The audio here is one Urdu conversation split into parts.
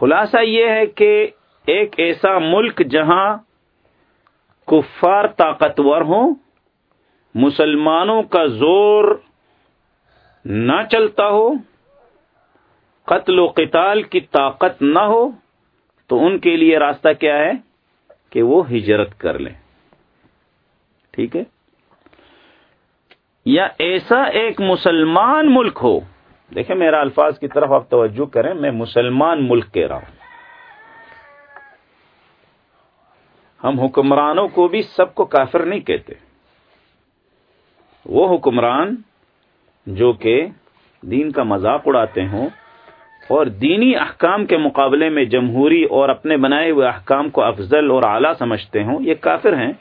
خلاصہ یہ ہے کہ ایک ایسا ملک جہاں کفار طاقتور ہوں، مسلمانوں کا زور نہ چلتا ہو، قتل و قتال کی طاقت نہ ہو، تو ان کے لیے راستہ کیا ہے؟ کہ وہ ہجرت کر لیں۔ ٹھیک ہے؟ یا ایسا ایک مسلمان ملک ہو دیکھیں میرا الفاظ کی طرف آپ توجہ کریں، میں مسلمان ملک کہہ رہا ہوں۔ ہم حکمرانوں کو بھی سب کو کافر نہیں کہتے۔ وہ حکمران جو کہ دین کا مذاق اڑاتے ہوں اور دینی احکام کے مقابلے میں جمہوری اور اپنے بنائے ہوئے احکام کو افضل اور اعلیٰ سمجھتے ہوں، یہ کافر ہیں۔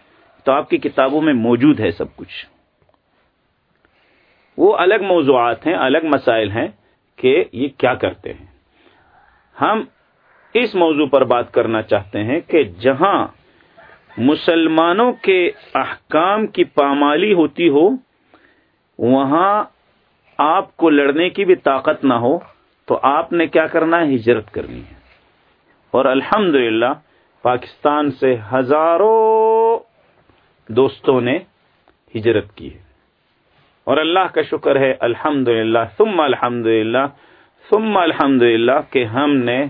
تو آپ کی کتابوں میں موجود ہے سب کچھ۔ وہ الگ موضوعات ہیں، الگ مسائل ہیں کہ یہ کیا کرتے ہیں۔ ہم اس موضوع پر بات کرنا چاہتے ہیں کہ جہاں مسلمانوں کے احکام کی پامالی ہوتی ہو، وہاں آپ کو لڑنے کی بھی طاقت نہ ہو، تو آپ نے کیا کرنا ہے؟ ہجرت کرنی ہے۔ اور الحمد پاکستان سے ہزاروں دوستوں نے ہجرت کی ہے۔ اور اللہ کا شکر ہے الحمد للہ ثم الحمد للہ ثم الحمد للہ کہ ہم نے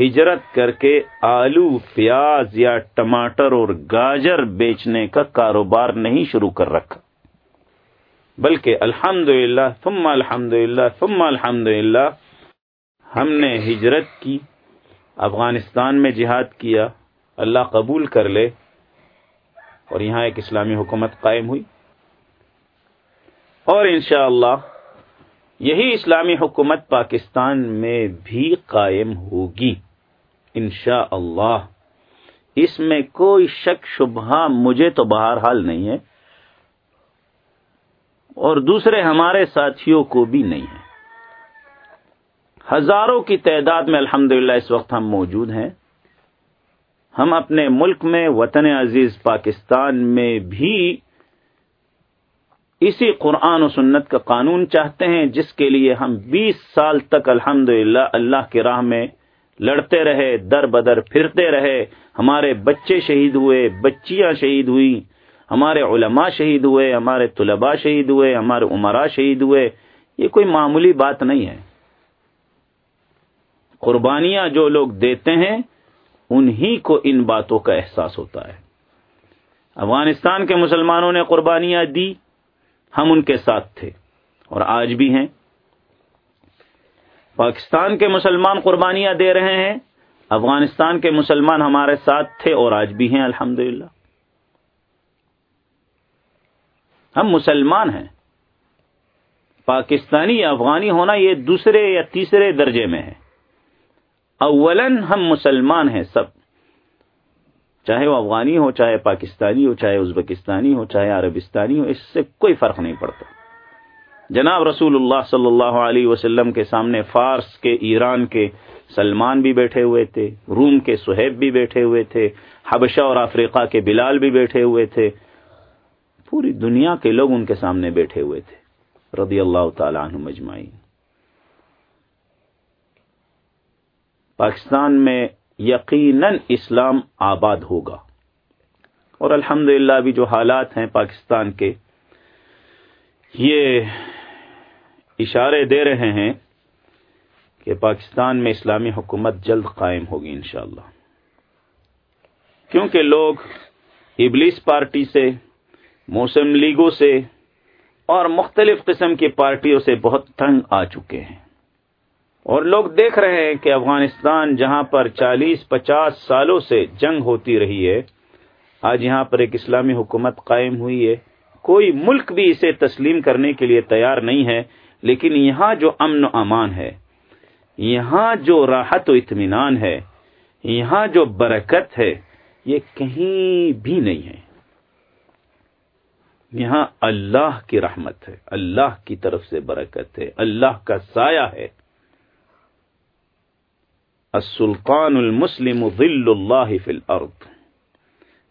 ہجرت کر کے آلو، پیاز یا ٹماٹر اور گاجر بیچنے کا کاروبار نہیں شروع کر رکھا۔ بلکہ الحمد للہ ثم الحمد للہ ثم الحمد للہ ہم نے ہجرت کی، افغانستان میں جہاد کیا، اللہ قبول کر لے اور یہاں ایک اسلامی حکومت قائم ہوئی۔ اور انشاءاللہ اللہ یہی اسلامی حکومت پاکستان میں بھی قائم ہوگی۔ انشاءاللہ۔ اللہ اس میں کوئی شک شبہ مجھے تو بہرحال نہیں ہے۔ اور دوسرے ہمارے ساتھیوں کو بھی نہیں ہے۔ ہزاروں کی تعداد میں الحمد اس وقت ہم موجود ہیں۔ ہم اپنے ملک میں وطن عزیز پاکستان میں بھی اسی قرآن و سنت کا قانون چاہتے ہیں، جس کے لیے ہم بیس سال تک الحمد اللہ کے راہ میں لڑتے رہے، در بدر پھرتے رہے، ہمارے بچے شہید ہوئے، بچیاں شہید ہوئی ہمارے علماء شہید ہوئے، ہمارے طلباء شہید ہوئے، ہمارے عمرا شہید ہوئے، یہ کوئی معمولی بات نہیں ہے۔ قربانیاں جو لوگ دیتے ہیں، انہی کو ان باتوں کا احساس ہوتا ہے۔ افغانستان کے مسلمانوں نے قربانیاں دی۔ ہم ان کے ساتھ تھے اور آج بھی ہیں۔ پاکستان کے مسلمان قربانیاں دے رہے ہیں، افغانستان کے مسلمان ہمارے ساتھ تھے اور آج بھی ہیں الحمد ہم مسلمان ہیں۔ پاکستانی یا افغانی ہونا یہ دوسرے یا تیسرے درجے میں ہے۔ اولن ہم مسلمان ہیں سب۔ چاہے وہ افغانی ہو، چاہے پاکستانی ہو، چاہے ازبکستانی ہو، چاہے عربستانی ہو، اس سے کوئی فرق نہیں پڑتا۔ جناب رسول اللہ صلی اللہ علیہ وسلم کے سامنے فارس کے، ایران کے سلمان بھی بیٹھے ہوئے تھے، روم کے سہیب بھی بیٹھے ہوئے تھے، حبشہ اور افریقہ کے بلال بھی بیٹھے ہوئے تھے۔ پوری دنیا کے لوگ ان کے سامنے بیٹھے ہوئے تھے۔ رضی اللہ تعالی عنہ مجمعین پاکستان میں یقیناً اسلام آباد ہوگا۔ اور الحمد للہ جو حالات ہیں پاکستان کے، یہ اشارے دے رہے ہیں کہ پاکستان میں اسلامی حکومت جلد قائم ہوگی انشاءاللہ۔ کیونکہ لوگ ابلیس پارٹی سے، موسم لیگوں سے اور مختلف قسم کی پارٹیوں سے بہت تنگ آ چکے ہیں۔ اور لوگ دیکھ رہے ہیں کہ افغانستان جہاں پر چالیس پچاس سالوں سے جنگ ہوتی رہی ہے، آج یہاں پر ایک اسلامی حکومت قائم ہوئی ہے۔ کوئی ملک بھی اسے تسلیم کرنے کے لیے تیار نہیں ہے، لیکن یہاں جو امن و امان ہے، یہاں جو راحت و اطمینان ہے، یہاں جو برکت ہے، یہ کہیں بھی نہیں ہے۔ یہاں اللہ کی رحمت ہے، اللہ کی طرف سے برکت ہے، اللہ کا سایہ ہے۔ السلطان المسلم ظل اللہ فی الارض۔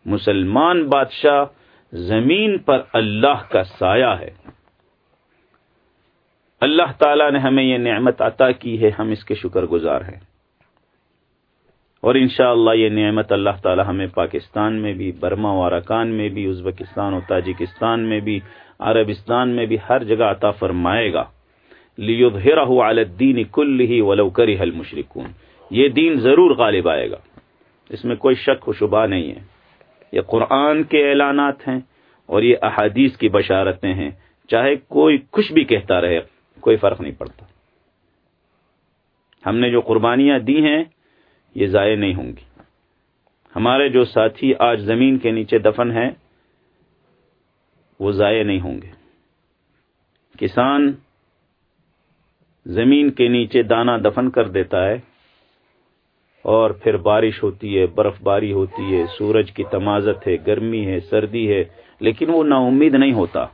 مسلمان بادشاہ زمین پر اللہ کا سایہ ہے۔ اللہ تعالی نے ہمیں یہ نعمت عطا کی ہے، ہم اس کے شکر گزار ہیں۔ اور انشاءاللہ یہ نعمت اللہ تعالی ہمیں پاکستان میں بھی، برما و ارکان میں بھی، ازبکستان اور تاجکستان میں بھی، عربستان میں بھی ہر جگہ عطا فرمائے گا۔ علی الدین کلہ ولو کرہ المشرکون یہ دین ضرور غالب آئے گا۔ اس میں کوئی شک و شبہ نہیں ہے۔ یہ قرآن کے اعلانات ہیں اور یہ احادیث کی بشارتیں ہیں۔ چاہے کوئی کچھ بھی کہتا رہے، کوئی فرق نہیں پڑتا۔ ہم نے جو قربانیاں دی ہیں، یہ ضائع نہیں ہوں گی۔ ہمارے جو ساتھی آج زمین کے نیچے دفن ہیں، وہ ضائع نہیں ہوں گے۔ کسان زمین کے نیچے دانا دفن کر دیتا ہے اور پھر بارش ہوتی ہے برف باری ہوتی ہے، سورج کی تمازت ہے، گرمی ہے، سردی ہے، لیکن وہ نا امید نہیں ہوتا۔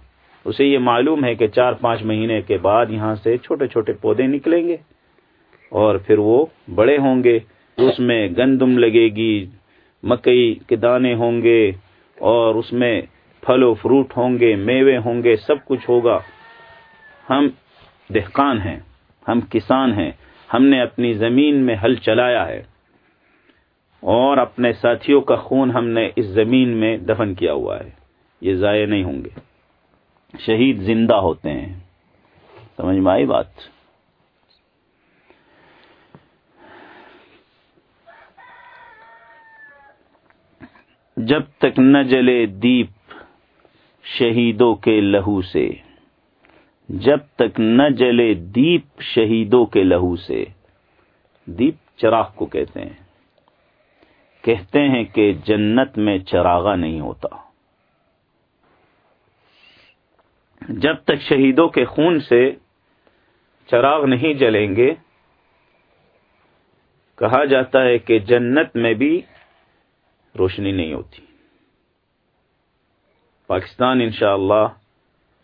اسے یہ معلوم ہے کہ چار پانچ مہینے کے بعد یہاں سے چھوٹے چھوٹے پودے نکلیں گے اور پھر وہ بڑے ہوں گے۔ اس میں گندم لگے گی، مکئی کے دانے ہوں گے اور اس میں پھل و فروٹ ہوں گے، میوے ہوں گے، سب کچھ ہوگا۔ ہم دہقان ہیں، ہم کسان ہیں، ہم نے اپنی زمین میں ہل چلایا ہے۔ اور اپنے ساتھیوں کا خون ہم نے اس زمین میں دفن کیا ہوا ہے۔ یہ ضائع نہیں ہوں گے۔ شہید زندہ ہوتے ہیں۔ سمجھ میں آئی بات؟ جب تک نہ جلے دیپ شہیدوں کے لہو سے، جب تک نہ جلے دیپ شہیدوں کے لہو سے، دیپ چراغ کو کہتے ہیں۔ کہتے ہیں کہ جنت میں چراغا نہیں ہوتا۔ جب تک شہیدوں کے خون سے چراغ نہیں جلیں گے، کہا جاتا ہے کہ جنت میں بھی روشنی نہیں ہوتی۔ پاکستان انشاءاللہ اللہ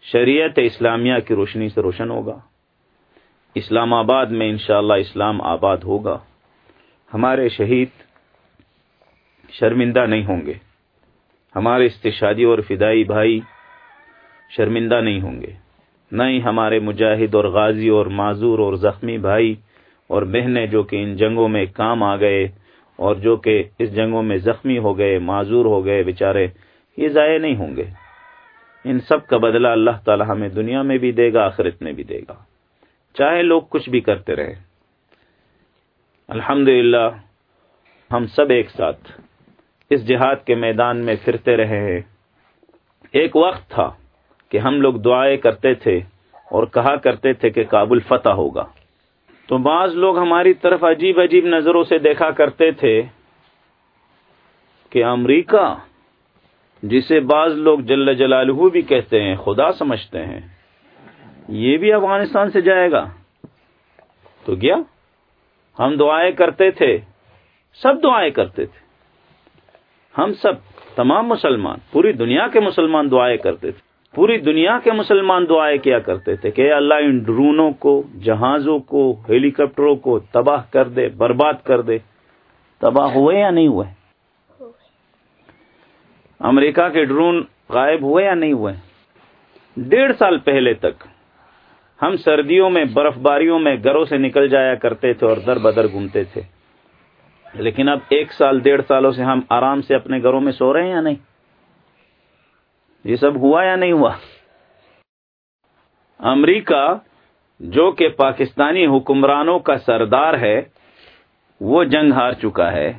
شریعت اسلامیہ کی روشنی سے روشن ہوگا۔ اسلام آباد میں انشاءاللہ اسلام آباد ہوگا۔ ہمارے شہید شرمندہ نہیں ہوں گے۔ ہمارے استشادی اور فدائی بھائی شرمندہ نہیں ہوں گے۔ نہ ہی ہمارے مجاہد اور غازی اور معذور اور زخمی بھائی اور بہنیں جو کہ ان جنگوں میں کام آ گئے اور جو کہ اس جنگوں میں زخمی ہو گئے، معذور ہو گئے بیچارے، یہ ضائع نہیں ہوں گے۔ ان سب کا بدلہ اللہ تعالی ہمیں دنیا میں بھی دے گا، آخرت میں بھی دے گا۔ چاہے لوگ کچھ بھی کرتے رہے الحمد ہم سب ایک ساتھ۔ اس جہاد کے میدان میں پھرتے رہے ہیں۔ ایک وقت تھا کہ ہم لوگ دعائیں کرتے تھے اور کہا کرتے تھے کہ کابل فتح ہوگا۔ تو بعض لوگ ہماری طرف عجیب عجیب نظروں سے دیکھا کرتے تھے کہ امریکہ، جسے بعض لوگ جل جلالہ بھی کہتے ہیں، خدا سمجھتے ہیں، یہ بھی افغانستان سے جائے گا۔ تو گیا ہم دعائیں کرتے تھے، سب دعائیں کرتے تھے۔ ہم سب تمام مسلمان پوری دنیا کے مسلمان دعائیں کرتے تھے۔ پوری دنیا کے مسلمان دعائیں کیا کرتے تھے کہ اللہ ان ڈرونوں کو، جہازوں کو ہیلی کاپٹروں کو تباہ کر دے، برباد کر دے۔ تباہ ہوئے یا نہیں ہوئے؟ امریکہ کے ڈرون غائب ہوئے یا نہیں ہوئے؟ ڈیڑھ سال پہلے تک ہم سردیوں میں برف باریوں میں گھروں سے نکل جایا کرتے تھے اور در بدر گھومتے تھے۔ لیکن اب ایک سال، ڈیڑھ سالوں سے ہم آرام سے اپنے گھروں میں سو رہے ہیں یا نہیں؟ یہ سب ہوا یا نہیں ہوا؟ امریکہ، جو کہ پاکستانی حکمرانوں کا سردار ہے، وہ جنگ ہار چکا ہے۔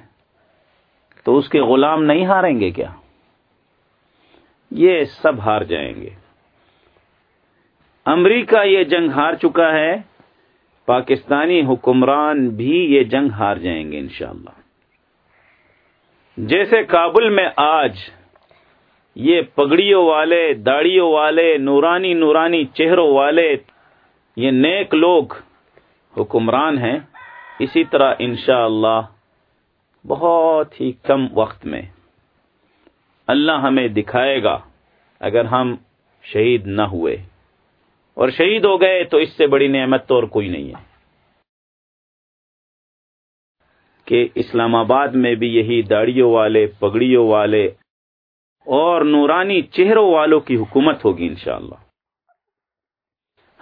تو اس کے غلام نہیں ہاریں گے کیا؟ یہ سب ہار جائیں گے۔ امریکہ یہ جنگ ہار چکا ہے۔ پاکستانی حکمران بھی یہ جنگ ہار جائیں گے انشاءاللہ۔ جیسے کابل میں آج یہ پگڑیوں والے، داڑیوں والے، نورانی نورانی چہروں والے یہ نیک لوگ حکمران ہیں، اسی طرح انشاءاللہ اللہ بہت ہی کم وقت میں اللہ ہمیں دکھائے گا اگر ہم شہید نہ ہوئے۔ اور شہید ہو گئے تو اس سے بڑی نعمت تو اور کوئی نہیں ہے۔ کہ اسلام آباد میں بھی یہی داڑیوں والے، پگڑیوں والے اور نورانی چہروں والوں کی حکومت ہوگی انشاءاللہ۔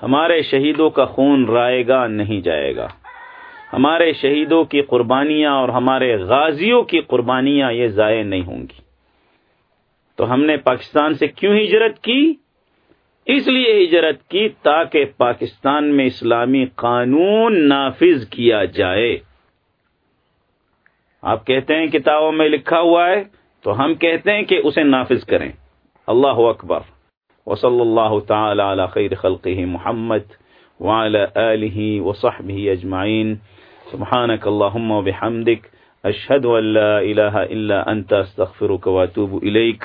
ہمارے شہیدوں کا خون رائے گا نہیں جائے گا۔ ہمارے شہیدوں کی قربانیاں اور ہمارے غازیوں کی قربانیاں یہ ضائع نہیں ہوں گی۔ تو ہم نے پاکستان سے کیوں ہجرت کی؟ اس لیے ہجرت کی تاکہ پاکستان میں اسلامی قانون نافذ کیا جائے۔ آپ کہتے ہیں کتابوں میں لکھا ہوا ہے، تو ہم کہتے ہیں کہ اسے نافذ کریں۔ اللہ اکبر۔ وصلی اللہ تعالی علی خیر خلقہ محمد وعلى آله وصحبه أجمعين سبحانك اللهم وبحمدك أشهد أن لا إله إلا أنت أستغفرك وأتوب إليك